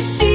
she